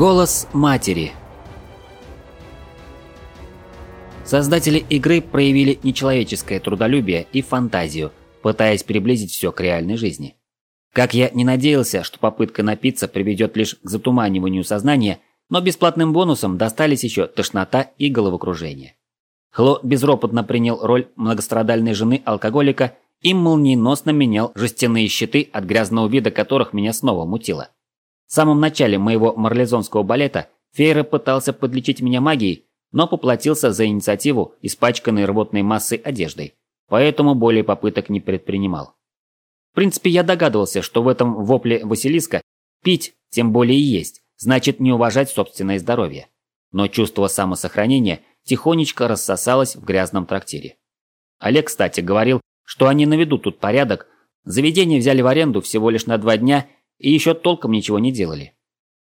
Голос матери. Создатели игры проявили нечеловеческое трудолюбие и фантазию, пытаясь приблизить все к реальной жизни. Как я не надеялся, что попытка напиться приведет лишь к затуманиванию сознания, но бесплатным бонусом достались еще тошнота и головокружение. Хло безропотно принял роль многострадальной жены алкоголика и молниеносно менял жестяные щиты, от грязного вида которых меня снова мутило. В самом начале моего марлезонского балета Фейра пытался подлечить меня магией, но поплатился за инициативу, испачканной рвотной массой одеждой, поэтому более попыток не предпринимал. В принципе, я догадывался, что в этом вопле Василиска пить, тем более и есть, значит не уважать собственное здоровье. Но чувство самосохранения тихонечко рассосалось в грязном трактире. Олег, кстати, говорил, что они наведут тут порядок, заведение взяли в аренду всего лишь на два дня – и еще толком ничего не делали.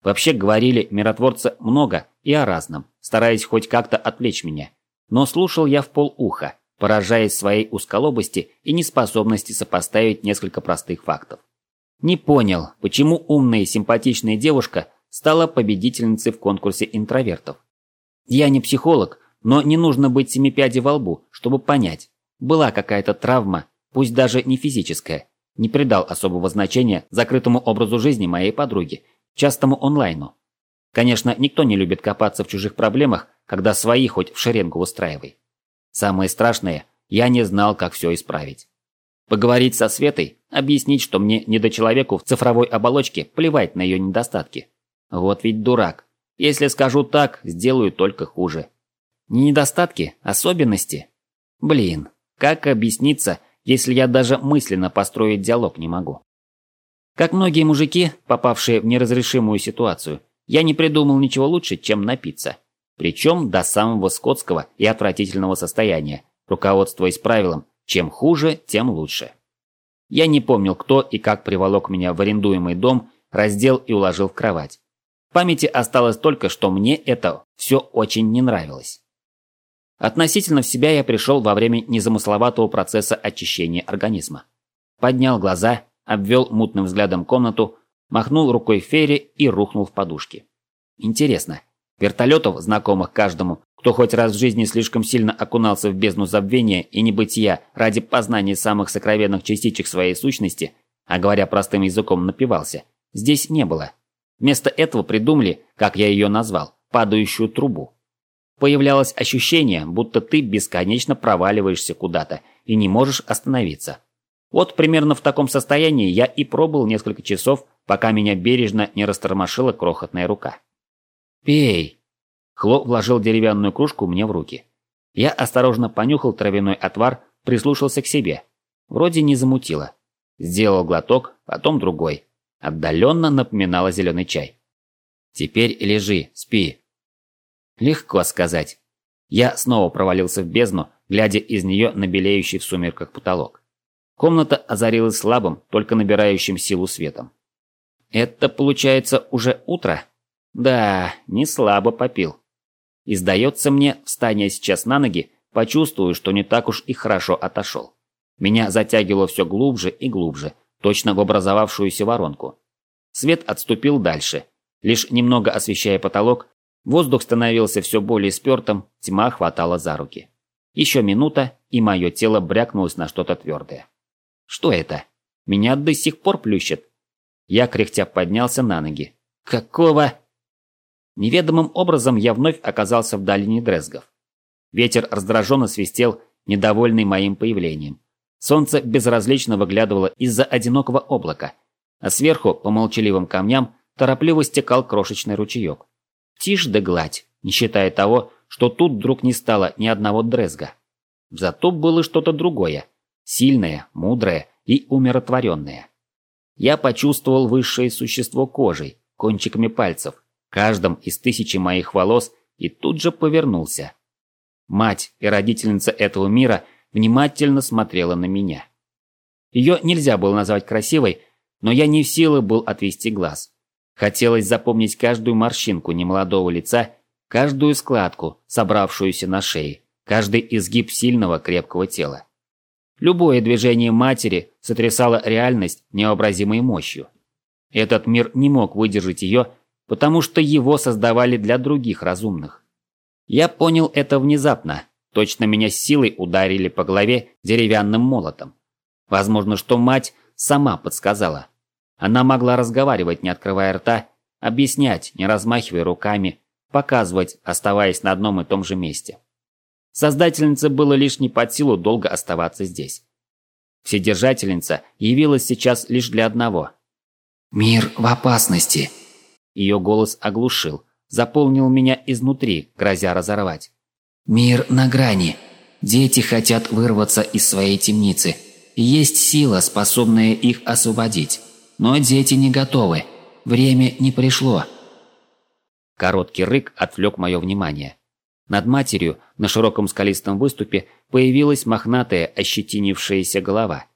Вообще говорили миротворцы много и о разном, стараясь хоть как-то отвлечь меня. Но слушал я в полуха, поражаясь своей узколобости и неспособности сопоставить несколько простых фактов. Не понял, почему умная и симпатичная девушка стала победительницей в конкурсе интровертов. Я не психолог, но не нужно быть семипяди во лбу, чтобы понять. Была какая-то травма, пусть даже не физическая, не придал особого значения закрытому образу жизни моей подруги, частому онлайну. Конечно, никто не любит копаться в чужих проблемах, когда свои хоть в шеренгу устраивай. Самое страшное, я не знал, как все исправить. Поговорить со Светой, объяснить, что мне не до человеку в цифровой оболочке плевать на ее недостатки. Вот ведь дурак. Если скажу так, сделаю только хуже. Не недостатки, особенности. Блин, как объясниться, если я даже мысленно построить диалог не могу. Как многие мужики, попавшие в неразрешимую ситуацию, я не придумал ничего лучше, чем напиться. Причем до самого скотского и отвратительного состояния, руководствуясь правилом «чем хуже, тем лучше». Я не помнил, кто и как приволок меня в арендуемый дом, раздел и уложил в кровать. В памяти осталось только, что мне это все очень не нравилось. Относительно в себя я пришел во время незамысловатого процесса очищения организма. Поднял глаза, обвел мутным взглядом комнату, махнул рукой Ферри и рухнул в подушки. Интересно, вертолетов, знакомых каждому, кто хоть раз в жизни слишком сильно окунался в бездну забвения и небытия ради познания самых сокровенных частичек своей сущности, а говоря простым языком напивался, здесь не было. Вместо этого придумали, как я ее назвал, падающую трубу. Появлялось ощущение, будто ты бесконечно проваливаешься куда-то и не можешь остановиться. Вот примерно в таком состоянии я и пробыл несколько часов, пока меня бережно не растормошила крохотная рука. «Пей!» Хло вложил деревянную кружку мне в руки. Я осторожно понюхал травяной отвар, прислушался к себе. Вроде не замутило. Сделал глоток, потом другой. Отдаленно напоминало зеленый чай. «Теперь лежи, спи», Легко сказать. Я снова провалился в бездну, глядя из нее на белеющий в сумерках потолок. Комната озарилась слабым, только набирающим силу светом. Это, получается, уже утро? Да, не слабо попил. И сдается мне, встаня сейчас на ноги, почувствую, что не так уж и хорошо отошел. Меня затягивало все глубже и глубже, точно в образовавшуюся воронку. Свет отступил дальше, лишь немного освещая потолок, Воздух становился все более спертым, тьма хватала за руки. Еще минута, и мое тело брякнулось на что-то твердое. Что это? Меня до сих пор плющит. Я кряхтя поднялся на ноги. Какого? Неведомым образом я вновь оказался в долине Дрезгов. Ветер раздраженно свистел, недовольный моим появлением. Солнце безразлично выглядывало из-за одинокого облака, а сверху, по молчаливым камням, торопливо стекал крошечный ручеек. Тишь да гладь, не считая того, что тут вдруг не стало ни одного дрезга. Зато было что-то другое, сильное, мудрое и умиротворенное. Я почувствовал высшее существо кожей, кончиками пальцев, каждым из тысячи моих волос и тут же повернулся. Мать и родительница этого мира внимательно смотрела на меня. Ее нельзя было назвать красивой, но я не в силах был отвести глаз. Хотелось запомнить каждую морщинку немолодого лица, каждую складку, собравшуюся на шее, каждый изгиб сильного крепкого тела. Любое движение матери сотрясало реальность невообразимой мощью. Этот мир не мог выдержать ее, потому что его создавали для других разумных. Я понял это внезапно, точно меня силой ударили по голове деревянным молотом. Возможно, что мать сама подсказала. Она могла разговаривать, не открывая рта, объяснять, не размахивая руками, показывать, оставаясь на одном и том же месте. Создательнице было лишь не под силу долго оставаться здесь. Вседержательница явилась сейчас лишь для одного. «Мир в опасности!» Ее голос оглушил, заполнил меня изнутри, грозя разорвать. «Мир на грани. Дети хотят вырваться из своей темницы. Есть сила, способная их освободить. Но дети не готовы. Время не пришло». Короткий рык отвлек мое внимание. Над матерью на широком скалистом выступе появилась мохнатая, ощетинившаяся голова.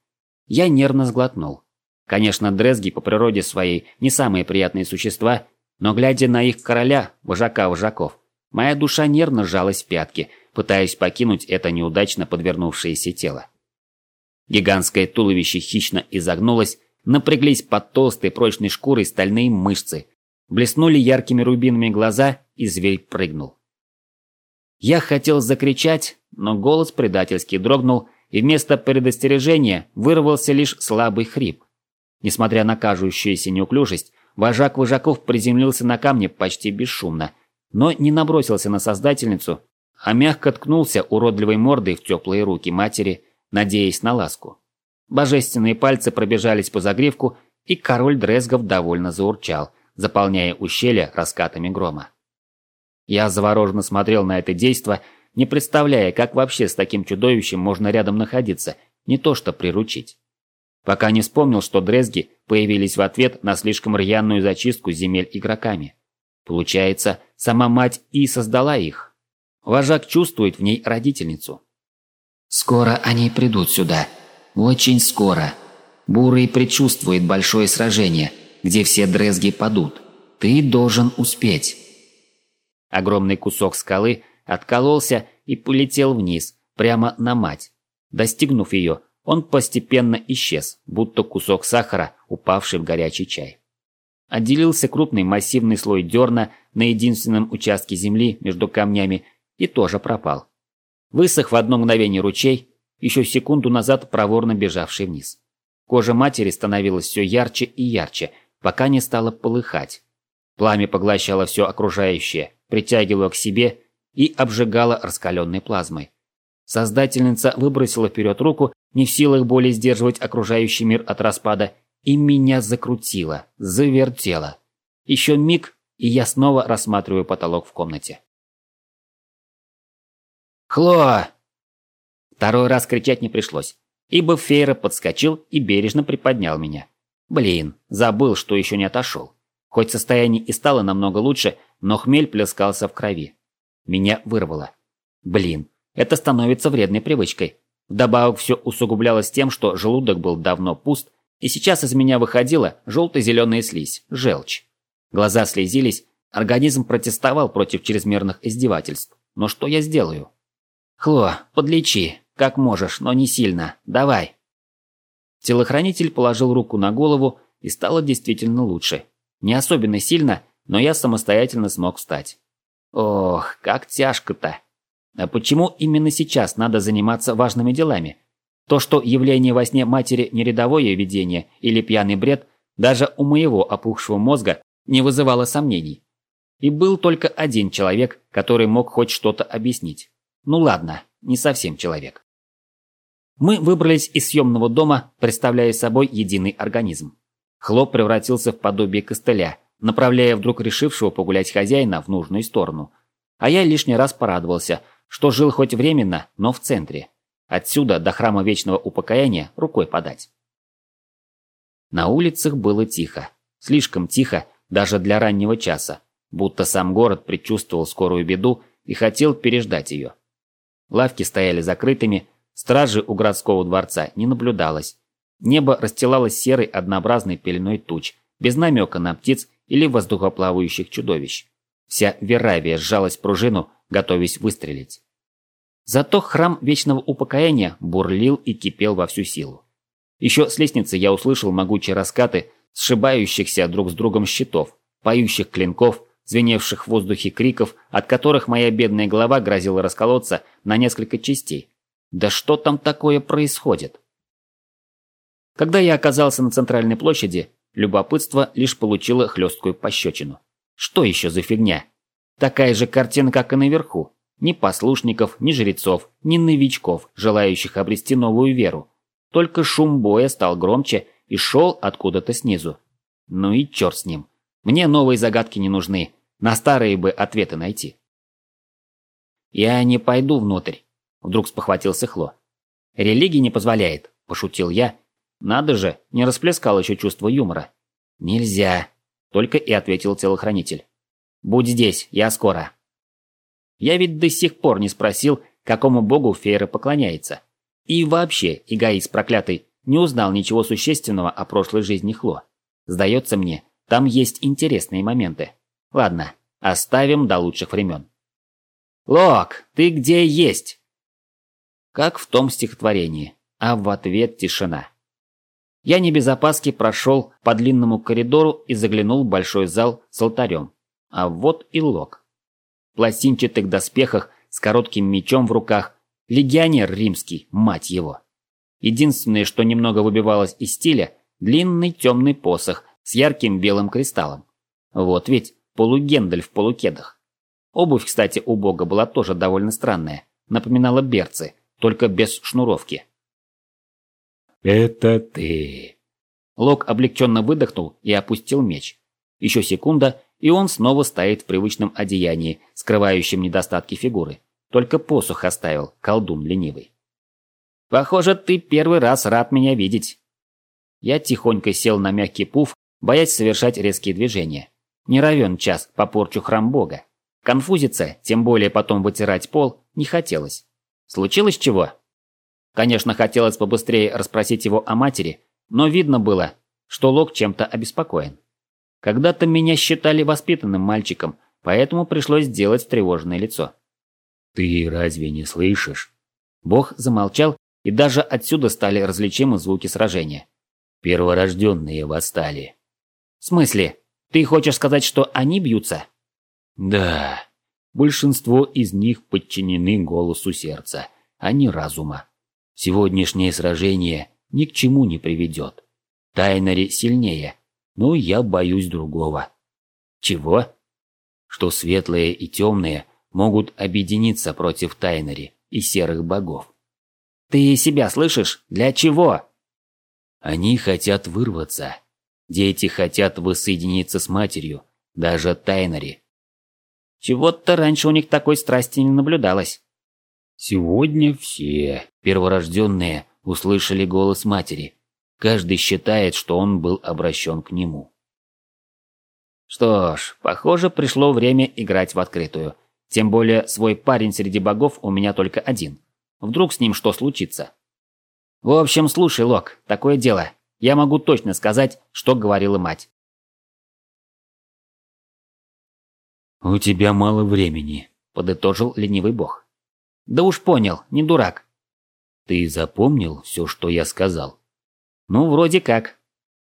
Я нервно сглотнул. Конечно, дрезги по природе своей не самые приятные существа, но глядя на их короля, вожака вожаков, моя душа нервно сжалась в пятки, пытаясь покинуть это неудачно подвернувшееся тело. Гигантское туловище хищно изогнулось, напряглись под толстой прочной шкурой стальные мышцы, блеснули яркими рубинами глаза, и зверь прыгнул. Я хотел закричать, но голос предательски дрогнул, и вместо предостережения вырвался лишь слабый хрип. Несмотря на кажущуюся неуклюжесть, вожак вожаков приземлился на камне почти бесшумно, но не набросился на создательницу, а мягко ткнулся уродливой мордой в теплые руки матери, надеясь на ласку. Божественные пальцы пробежались по загривку, и король Дрезгов довольно заурчал, заполняя ущелье раскатами грома. Я завороженно смотрел на это действо, не представляя, как вообще с таким чудовищем можно рядом находиться, не то что приручить. Пока не вспомнил, что дрезги появились в ответ на слишком рьяную зачистку земель игроками. Получается, сама мать и создала их. Вожак чувствует в ней родительницу. «Скоро они придут сюда. Очень скоро. Бурый предчувствует большое сражение, где все дрезги падут. Ты должен успеть». Огромный кусок скалы откололся и полетел вниз, прямо на мать. Достигнув ее, он постепенно исчез, будто кусок сахара, упавший в горячий чай. Отделился крупный массивный слой дерна на единственном участке земли между камнями и тоже пропал. Высох в одно мгновение ручей, еще секунду назад проворно бежавший вниз. Кожа матери становилась все ярче и ярче, пока не стала полыхать. Пламя поглощало все окружающее, притягивало к себе и обжигало раскаленной плазмой. Создательница выбросила вперед руку не в силах более сдерживать окружающий мир от распада, и меня закрутило, завертело. Еще миг, и я снова рассматриваю потолок в комнате. «Хло!» Второй раз кричать не пришлось, ибо Фейра подскочил и бережно приподнял меня. Блин, забыл, что еще не отошел. Хоть состояние и стало намного лучше, но хмель плескался в крови. Меня вырвало. Блин, это становится вредной привычкой. Вдобавок все усугублялось тем, что желудок был давно пуст, и сейчас из меня выходила желто-зеленая слизь, желчь. Глаза слезились, организм протестовал против чрезмерных издевательств. Но что я сделаю? «Хло, подлечи, как можешь, но не сильно. Давай». Телохранитель положил руку на голову, и стало действительно лучше. Не особенно сильно, но я самостоятельно смог встать. Ох, как тяжко-то. А почему именно сейчас надо заниматься важными делами? То, что явление во сне матери не рядовое видение или пьяный бред, даже у моего опухшего мозга не вызывало сомнений. И был только один человек, который мог хоть что-то объяснить. Ну ладно, не совсем человек. Мы выбрались из съемного дома, представляя собой единый организм. Хлоп превратился в подобие костыля, направляя вдруг решившего погулять хозяина в нужную сторону. А я лишний раз порадовался – что жил хоть временно, но в центре. Отсюда до храма Вечного Упокоения рукой подать. На улицах было тихо. Слишком тихо даже для раннего часа, будто сам город предчувствовал скорую беду и хотел переждать ее. Лавки стояли закрытыми, стражи у городского дворца не наблюдалось. Небо расстилалось серой однообразной пеленой туч, без намека на птиц или воздухоплавающих чудовищ. Вся Веравия сжалась пружину, готовясь выстрелить. Зато храм Вечного Упокоения бурлил и кипел во всю силу. Еще с лестницы я услышал могучие раскаты сшибающихся друг с другом щитов, поющих клинков, звеневших в воздухе криков, от которых моя бедная голова грозила расколоться на несколько частей. Да что там такое происходит? Когда я оказался на центральной площади, любопытство лишь получило хлесткую пощечину. Что еще за фигня? Такая же картина, как и наверху. Ни послушников, ни жрецов, ни новичков, желающих обрести новую веру. Только шум боя стал громче и шел откуда-то снизу. Ну и черт с ним. Мне новые загадки не нужны. На старые бы ответы найти. «Я не пойду внутрь», — вдруг спохватился Хло. «Религия не позволяет», — пошутил я. «Надо же, не расплескал еще чувство юмора». «Нельзя», — только и ответил телохранитель. «Будь здесь, я скоро». Я ведь до сих пор не спросил, какому богу Фейра поклоняется. И вообще, эгоист проклятый, не узнал ничего существенного о прошлой жизни Хло. Сдается мне, там есть интересные моменты. Ладно, оставим до лучших времен. «Лок, ты где есть?» Как в том стихотворении, а в ответ тишина. Я не без опаски прошел по длинному коридору и заглянул в большой зал с алтарем. А вот и Лок пластинчатых доспехах с коротким мечом в руках, легионер римский, мать его. Единственное, что немного выбивалось из стиля, длинный темный посох с ярким белым кристаллом. Вот ведь полугендель в полукедах. Обувь, кстати, у бога была тоже довольно странная, напоминала берцы, только без шнуровки. «Это ты!» Лок облегченно выдохнул и опустил меч. Еще секунда, и он снова стоит в привычном одеянии, скрывающем недостатки фигуры. Только посох оставил, колдун ленивый. «Похоже, ты первый раз рад меня видеть». Я тихонько сел на мягкий пуф, боясь совершать резкие движения. Не равен час попорчу храм бога. Конфузиться, тем более потом вытирать пол, не хотелось. Случилось чего? Конечно, хотелось побыстрее расспросить его о матери, но видно было, что Лок чем-то обеспокоен. Когда-то меня считали воспитанным мальчиком, поэтому пришлось сделать тревожное лицо. «Ты разве не слышишь?» Бог замолчал, и даже отсюда стали различимы звуки сражения. «Перворожденные восстали». «В смысле? Ты хочешь сказать, что они бьются?» «Да. Большинство из них подчинены голосу сердца, а не разума. Сегодняшнее сражение ни к чему не приведет. Тайнари сильнее, но я боюсь другого. Чего? Что светлые и темные могут объединиться против Тайнери и серых богов. Ты себя слышишь? Для чего? Они хотят вырваться. Дети хотят воссоединиться с матерью, даже Тайнери. Чего-то раньше у них такой страсти не наблюдалось. Сегодня все перворожденные услышали голос матери Каждый считает, что он был обращен к нему. Что ж, похоже, пришло время играть в открытую. Тем более, свой парень среди богов у меня только один. Вдруг с ним что случится? В общем, слушай, Лок, такое дело. Я могу точно сказать, что говорила мать. «У тебя мало времени», — подытожил ленивый бог. «Да уж понял, не дурак». «Ты запомнил все, что я сказал?» Ну, вроде как.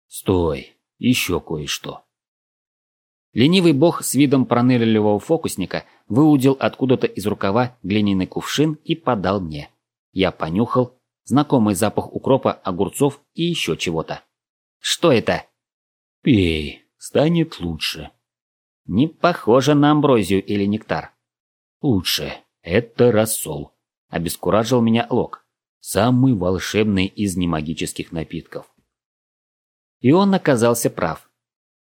Стой, еще кое-что. Ленивый бог с видом пронырливого фокусника выудил откуда-то из рукава глиняный кувшин и подал мне. Я понюхал, знакомый запах укропа, огурцов и еще чего-то. Что это? Пей, станет лучше. Не похоже на амброзию или нектар. Лучше, это рассол. Обескуражил меня Лок. Самый волшебный из немагических напитков. И он оказался прав.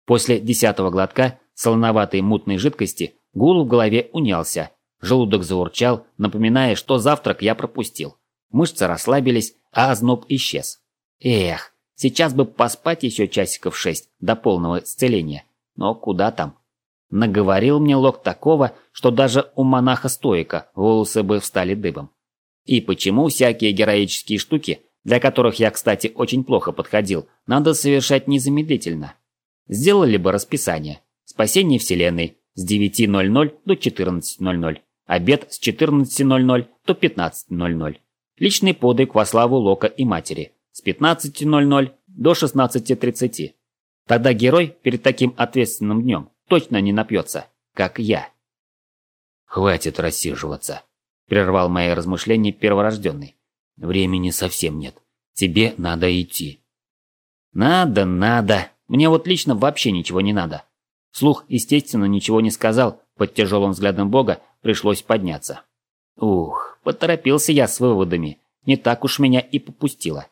После десятого глотка солоноватой мутной жидкости гул в голове унялся, желудок заурчал, напоминая, что завтрак я пропустил. Мышцы расслабились, а озноб исчез. Эх, сейчас бы поспать еще часиков шесть до полного исцеления. Но куда там? Наговорил мне Лок такого, что даже у монаха-стоика волосы бы встали дыбом. И почему всякие героические штуки, для которых я, кстати, очень плохо подходил, надо совершать незамедлительно? Сделали бы расписание. Спасение Вселенной с 9.00 до 14.00. Обед с 14.00 до 15.00. Личный подвиг во славу Лока и матери с 15.00 до 16.30. Тогда герой перед таким ответственным днем точно не напьется, как я. «Хватит рассиживаться», – прервал мои размышления перворожденный. «Времени совсем нет. Тебе надо идти». «Надо, надо. Мне вот лично вообще ничего не надо». Слух, естественно, ничего не сказал, под тяжелым взглядом Бога пришлось подняться. Ух, поторопился я с выводами. Не так уж меня и попустило.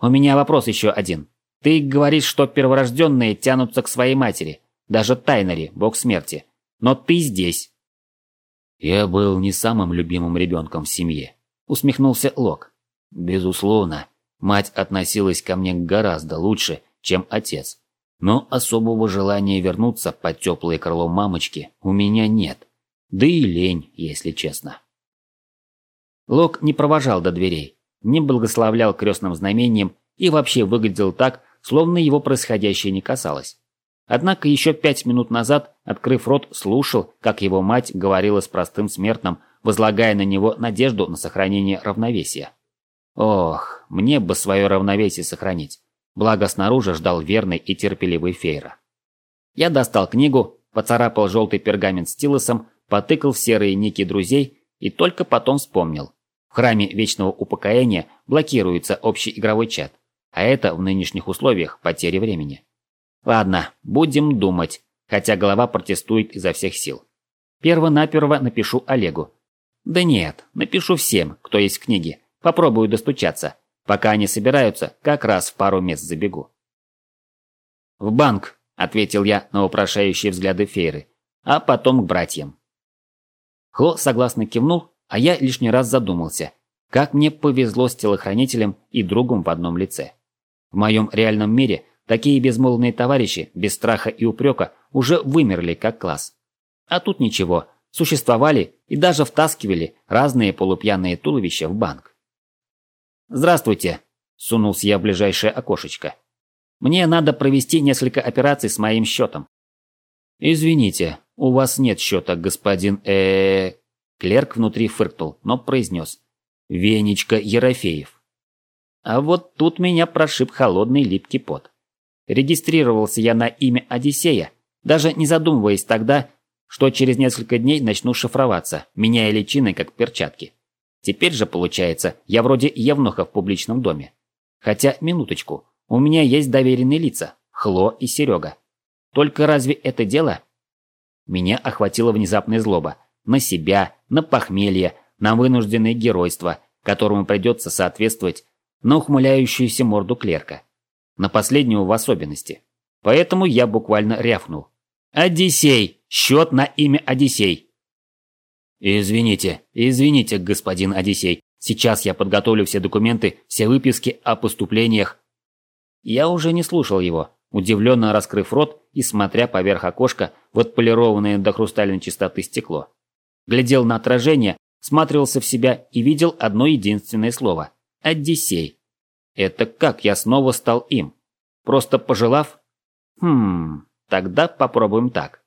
У меня вопрос еще один. Ты говоришь, что перворожденные тянутся к своей матери, даже Тайнери, бог смерти. Но ты здесь. Я был не самым любимым ребенком в семье, усмехнулся Лок. Безусловно, мать относилась ко мне гораздо лучше, чем отец. Но особого желания вернуться под теплое крыло мамочки у меня нет. Да и лень, если честно. Лок не провожал до дверей, не благословлял крестным знамением и вообще выглядел так, словно его происходящее не касалось. Однако еще пять минут назад, открыв рот, слушал, как его мать говорила с простым смертным, возлагая на него надежду на сохранение равновесия. Ох, мне бы свое равновесие сохранить. Благо снаружи ждал верный и терпеливый Фейра. Я достал книгу, поцарапал желтый пергамент стилусом, потыкал в серые ники друзей и только потом вспомнил. В храме Вечного Упокоения блокируется общий игровой чат. А это в нынешних условиях потери времени. Ладно, будем думать, хотя голова протестует изо всех сил. Перво-наперво напишу Олегу. Да нет, напишу всем, кто есть в книге. Попробую достучаться. Пока они собираются, как раз в пару мест забегу. «В банк», — ответил я на вопрошающие взгляды Фейры, а потом к братьям. Хло согласно кивнул, а я лишний раз задумался, как мне повезло с телохранителем и другом в одном лице. В моем реальном мире такие безмолвные товарищи, без страха и упрека, уже вымерли как класс. А тут ничего, существовали и даже втаскивали разные полупьяные туловища в банк. «Здравствуйте», – сунулся я в ближайшее окошечко. «Мне надо провести несколько операций с моим счетом». «Извините, у вас нет счета, господин э, Клерк внутри фыркнул, но произнес. «Венечка Ерофеев». А вот тут меня прошиб холодный липкий пот. Регистрировался я на имя Одиссея, даже не задумываясь тогда, что через несколько дней начну шифроваться, меняя личины как перчатки. Теперь же, получается, я вроде евнуха в публичном доме. Хотя, минуточку, у меня есть доверенные лица – Хло и Серега. Только разве это дело? Меня охватила внезапная злоба. На себя, на похмелье, на вынужденное геройство, которому придется соответствовать на ухмыляющуюся морду клерка. На последнюю в особенности. Поэтому я буквально рявкнул. «Одиссей! Счет на имя Одиссей!» «Извините, извините, господин Одиссей. Сейчас я подготовлю все документы, все выписки о поступлениях». Я уже не слушал его, удивленно раскрыв рот и смотря поверх окошка в отполированное до хрустальной чистоты стекло. Глядел на отражение, смотрелся в себя и видел одно единственное слово Одиссей. Это как я снова стал им? Просто пожелав? Хм, тогда попробуем так.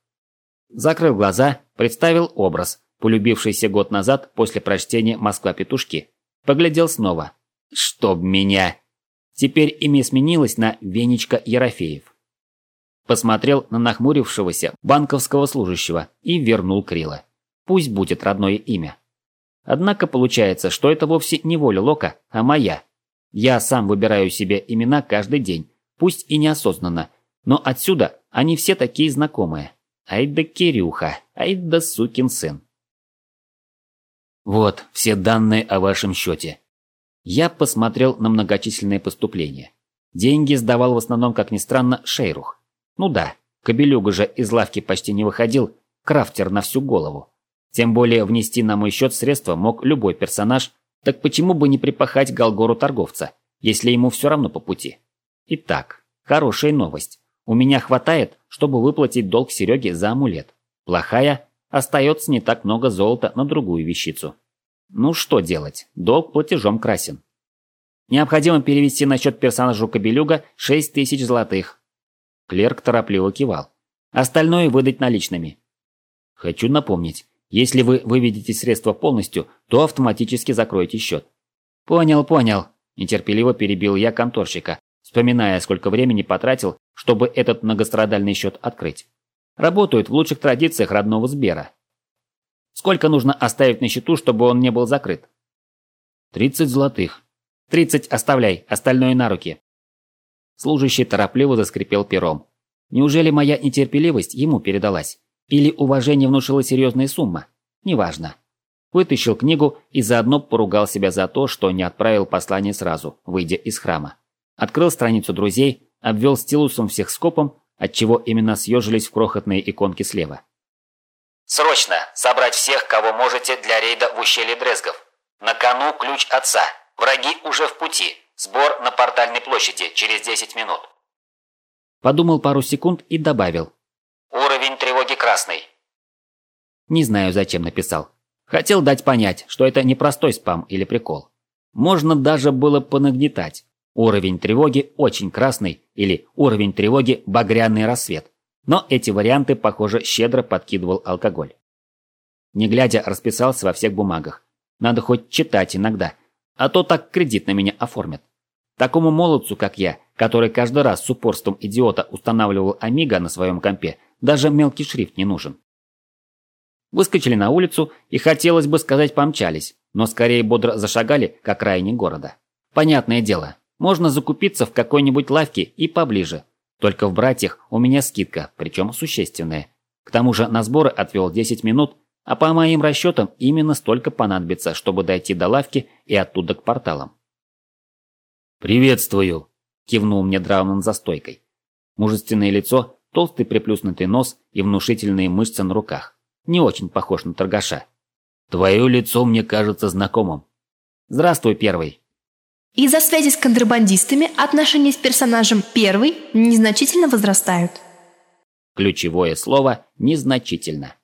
Закрыл глаза, представил образ, полюбившийся год назад после прочтения «Москва-петушки». Поглядел снова. Чтоб меня! Теперь имя сменилось на Венечка Ерофеев. Посмотрел на нахмурившегося банковского служащего и вернул Крила. Пусть будет родное имя. Однако получается, что это вовсе не воля Лока, а моя. Я сам выбираю себе имена каждый день, пусть и неосознанно, но отсюда они все такие знакомые. Ай да Кирюха, ай сукин сын. Вот все данные о вашем счете. Я посмотрел на многочисленные поступления. Деньги сдавал в основном, как ни странно, Шейрух. Ну да, Кобелюга же из лавки почти не выходил, крафтер на всю голову. Тем более внести на мой счет средства мог любой персонаж, так почему бы не припахать Галгору торговца, если ему все равно по пути? Итак, хорошая новость. У меня хватает, чтобы выплатить долг Сереге за амулет. Плохая, остается не так много золота на другую вещицу. Ну что делать, долг платежом красен. Необходимо перевести на счет персонажу Кобелюга 6 тысяч золотых. Клерк торопливо кивал. Остальное выдать наличными. Хочу напомнить, если вы выведете средства полностью, то автоматически закроете счет. Понял, понял. Нетерпеливо перебил я конторщика, вспоминая, сколько времени потратил, чтобы этот многострадальный счет открыть. Работают в лучших традициях родного Сбера. Сколько нужно оставить на счету, чтобы он не был закрыт? Тридцать золотых. Тридцать оставляй, остальное на руки. Служащий торопливо заскрипел пером. Неужели моя нетерпеливость ему передалась? Или уважение внушила серьезная сумма? Неважно. Вытащил книгу и заодно поругал себя за то, что не отправил послание сразу, выйдя из храма. Открыл страницу друзей, обвел стилусом всех скопом, отчего именно съежились в крохотные иконки слева. Срочно собрать всех, кого можете для рейда в ущелье Дрезгов. На кону ключ отца. Враги уже в пути. Сбор на портальной площади через 10 минут. Подумал пару секунд и добавил. Уровень тревоги красный. Не знаю, зачем написал. Хотел дать понять, что это не простой спам или прикол. Можно даже было понагнетать. Уровень тревоги очень красный или уровень тревоги багряный рассвет. Но эти варианты, похоже, щедро подкидывал алкоголь. Не глядя, расписался во всех бумагах. Надо хоть читать иногда, а то так кредит на меня оформят. Такому молодцу, как я, который каждый раз с упорством идиота устанавливал Амиго на своем компе, даже мелкий шрифт не нужен. Выскочили на улицу и, хотелось бы сказать, помчались, но скорее бодро зашагали к окраине города. Понятное дело, можно закупиться в какой-нибудь лавке и поближе. Только в братьях у меня скидка, причем существенная. К тому же на сборы отвел 10 минут, а по моим расчетам именно столько понадобится, чтобы дойти до лавки и оттуда к порталам. «Приветствую!» – кивнул мне Драунан за стойкой. Мужественное лицо, толстый приплюснутый нос и внушительные мышцы на руках. Не очень похож на торгаша. «Твое лицо мне кажется знакомым». «Здравствуй, первый!» Из-за связи с контрабандистами отношения с персонажем первый незначительно возрастают. Ключевое слово «незначительно».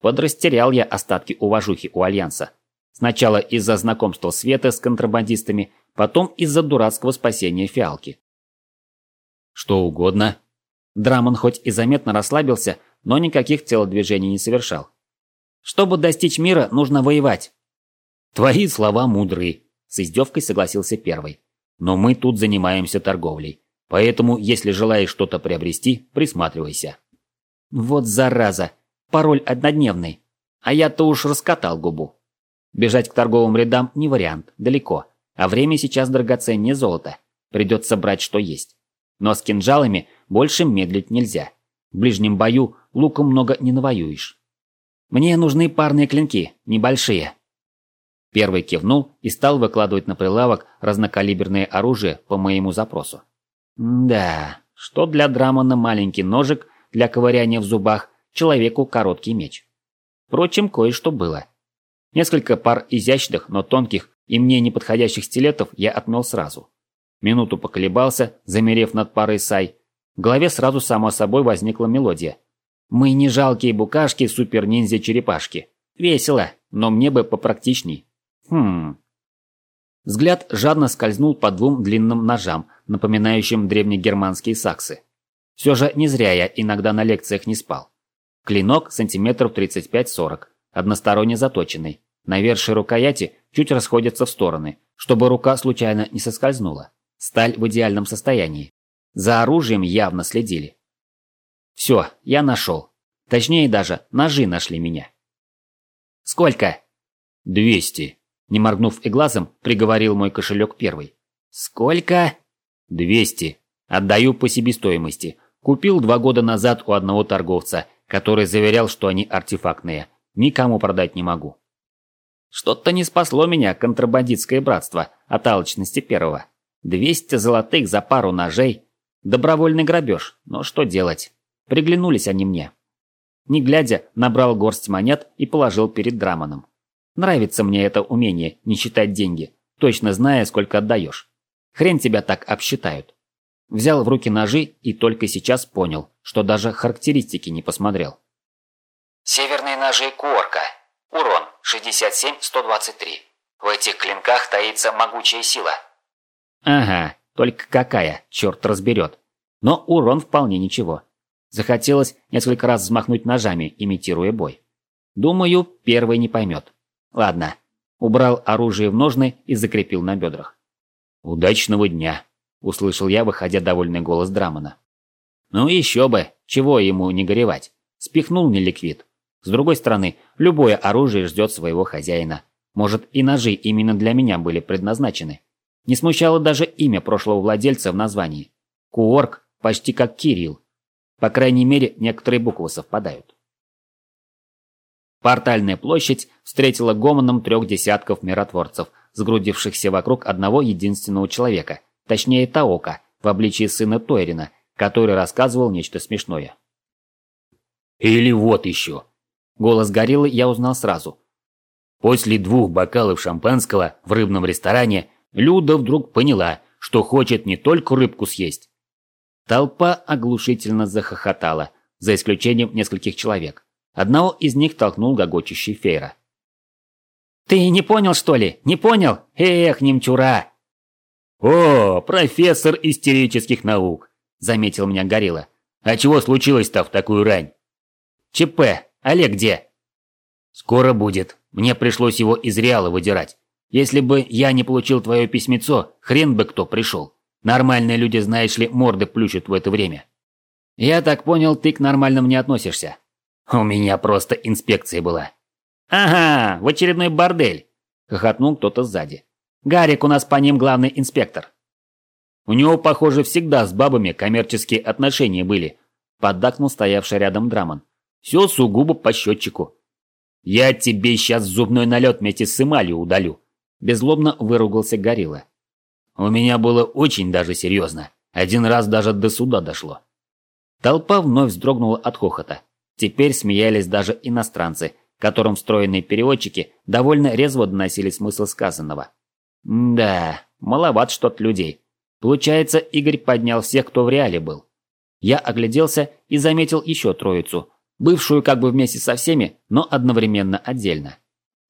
Подрастерял я остатки уважухи у Альянса. Сначала из-за знакомства Света с контрабандистами, потом из-за дурацкого спасения фиалки. Что угодно. Драмон хоть и заметно расслабился, но никаких телодвижений не совершал. Чтобы достичь мира, нужно воевать. Твои слова мудрые, с издевкой согласился первый. Но мы тут занимаемся торговлей. Поэтому, если желаешь что-то приобрести, присматривайся. Вот зараза, пароль однодневный. А я-то уж раскатал губу. Бежать к торговым рядам не вариант, далеко. А время сейчас драгоценнее золота. Придется брать, что есть. Но с кинжалами больше медлить нельзя. В ближнем бою луком много не навоюешь. Мне нужны парные клинки, небольшие. Первый кивнул и стал выкладывать на прилавок разнокалиберное оружие по моему запросу. Да, что для Драмона маленький ножик для ковыряния в зубах, человеку короткий меч. Впрочем, кое-что было. Несколько пар изящных, но тонких и мне неподходящих стилетов я отмел сразу. Минуту поколебался, замерев над парой сай. В голове сразу само собой возникла мелодия. Мы не жалкие букашки супер-ниндзя-черепашки. Весело, но мне бы попрактичней. Хм. Взгляд жадно скользнул по двум длинным ножам, напоминающим древнегерманские саксы. Все же не зря я иногда на лекциях не спал. Клинок сантиметров 35-40, односторонне заточенный. Навершие рукояти чуть расходятся в стороны, чтобы рука случайно не соскользнула. Сталь в идеальном состоянии. За оружием явно следили. Все, я нашел. Точнее даже, ножи нашли меня. «Сколько?» «Двести», – не моргнув и глазом, приговорил мой кошелек первый. «Сколько?» «Двести. Отдаю по себестоимости. Купил два года назад у одного торговца, который заверял, что они артефактные. Никому продать не могу. Что-то не спасло меня контрабандистское братство от алчности первого. Двести золотых за пару ножей. Добровольный грабеж, но что делать? Приглянулись они мне. Не глядя, набрал горсть монет и положил перед Драмоном. Нравится мне это умение не считать деньги, точно зная, сколько отдаешь. Хрен тебя так обсчитают. Взял в руки ножи и только сейчас понял, что даже характеристики не посмотрел. Северные ножи Куорка. Урон 67-123. В этих клинках таится могучая сила. Ага, только какая, черт разберет. Но урон вполне ничего. Захотелось несколько раз взмахнуть ножами, имитируя бой. Думаю, первый не поймет. Ладно. Убрал оружие в ножны и закрепил на бедрах. «Удачного дня!» – услышал я, выходя довольный голос Драмона. Ну еще бы, чего ему не горевать. Спихнул неликвид. С другой стороны, любое оружие ждет своего хозяина. Может, и ножи именно для меня были предназначены. Не смущало даже имя прошлого владельца в названии. Куорк почти как Кирилл. По крайней мере, некоторые буквы совпадают. Портальная площадь встретила гомоном трех десятков миротворцев, сгрудившихся вокруг одного единственного человека, точнее Таока, в обличии сына Тойрина, который рассказывал нечто смешное. «Или вот еще!» Голос гориллы я узнал сразу. После двух бокалов шампанского в рыбном ресторане Люда вдруг поняла, что хочет не только рыбку съесть. Толпа оглушительно захохотала, за исключением нескольких человек. Одного из них толкнул гогочущий Фейра. «Ты не понял, что ли? Не понял? Эх, немчура!» «О, профессор истерических наук!» – заметил меня Горилла. «А чего случилось-то в такую рань?» «ЧП. Олег где?» «Скоро будет. Мне пришлось его из Реала выдирать. Если бы я не получил твое письмецо, хрен бы кто пришел. Нормальные люди, знаешь ли, морды плющат в это время». «Я так понял, ты к нормальным не относишься». «У меня просто инспекция была». «Ага, в очередной бордель!» – хохотнул кто-то сзади. «Гарик у нас по ним главный инспектор». «У него, похоже, всегда с бабами коммерческие отношения были», – поддакнул стоявший рядом Драмон. «Все сугубо по счетчику». «Я тебе сейчас зубной налет вместе с эмалью удалю», – беззлобно выругался Горилла. «У меня было очень даже серьезно. Один раз даже до суда дошло». Толпа вновь вздрогнула от хохота. Теперь смеялись даже иностранцы, которым встроенные переводчики довольно резво доносили смысл сказанного. Да, маловат что-то людей. Получается, Игорь поднял всех, кто в реале был. Я огляделся и заметил еще троицу, бывшую как бы вместе со всеми, но одновременно отдельно.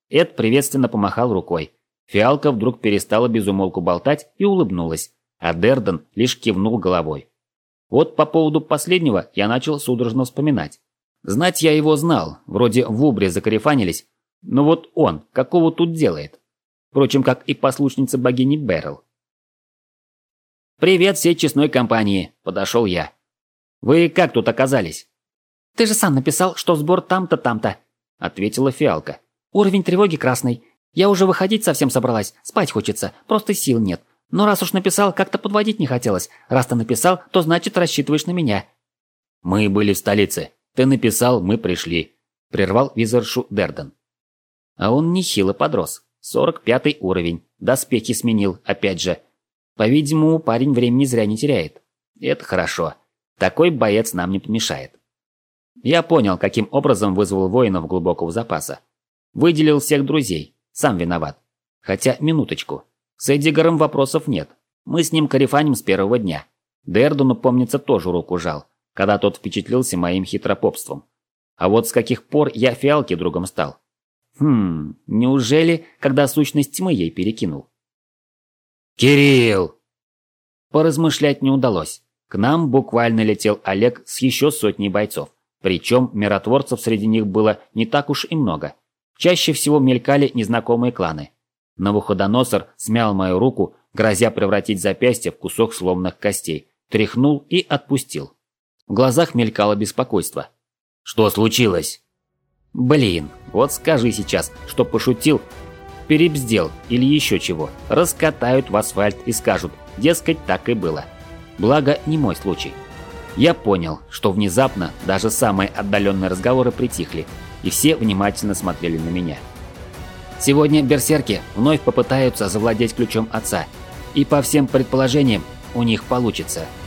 Эд приветственно помахал рукой. Фиалка вдруг перестала безумолку болтать и улыбнулась, а Дерден лишь кивнул головой. Вот по поводу последнего я начал судорожно вспоминать. Знать я его знал, вроде в Убре закарифанились, но вот он, какого тут делает? Впрочем, как и послушница богини Берл. «Привет всей честной компании», – подошел я. «Вы как тут оказались?» «Ты же сам написал, что сбор там-то, там-то», – ответила фиалка. «Уровень тревоги красный. Я уже выходить совсем собралась, спать хочется, просто сил нет. Но раз уж написал, как-то подводить не хотелось. Раз ты написал, то значит рассчитываешь на меня». «Мы были в столице. Ты написал, мы пришли», – прервал визершу Дерден. А он нехило подрос. 45 уровень. Доспехи сменил, опять же. По-видимому, парень времени зря не теряет. Это хорошо. Такой боец нам не помешает. Я понял, каким образом вызвал воинов глубокого запаса. Выделил всех друзей. Сам виноват. Хотя, минуточку. С Эдигаром вопросов нет. Мы с ним карифаним с первого дня. Дердуну, помнится, тоже руку жал, когда тот впечатлился моим хитропопством. А вот с каких пор я фиалки другом стал? Хм, неужели, когда сущность тьмы ей перекинул? «Кирилл!» Поразмышлять не удалось. К нам буквально летел Олег с еще сотней бойцов. Причем миротворцев среди них было не так уж и много. Чаще всего мелькали незнакомые кланы. Навуходоносор смял мою руку, грозя превратить запястье в кусок сломанных костей, тряхнул и отпустил. В глазах мелькало беспокойство. «Что случилось?» Блин, вот скажи сейчас, что пошутил, перебздел или еще чего, раскатают в асфальт и скажут, дескать, так и было. Благо, не мой случай. Я понял, что внезапно даже самые отдаленные разговоры притихли, и все внимательно смотрели на меня. Сегодня берсерки вновь попытаются завладеть ключом отца, и по всем предположениям у них получится –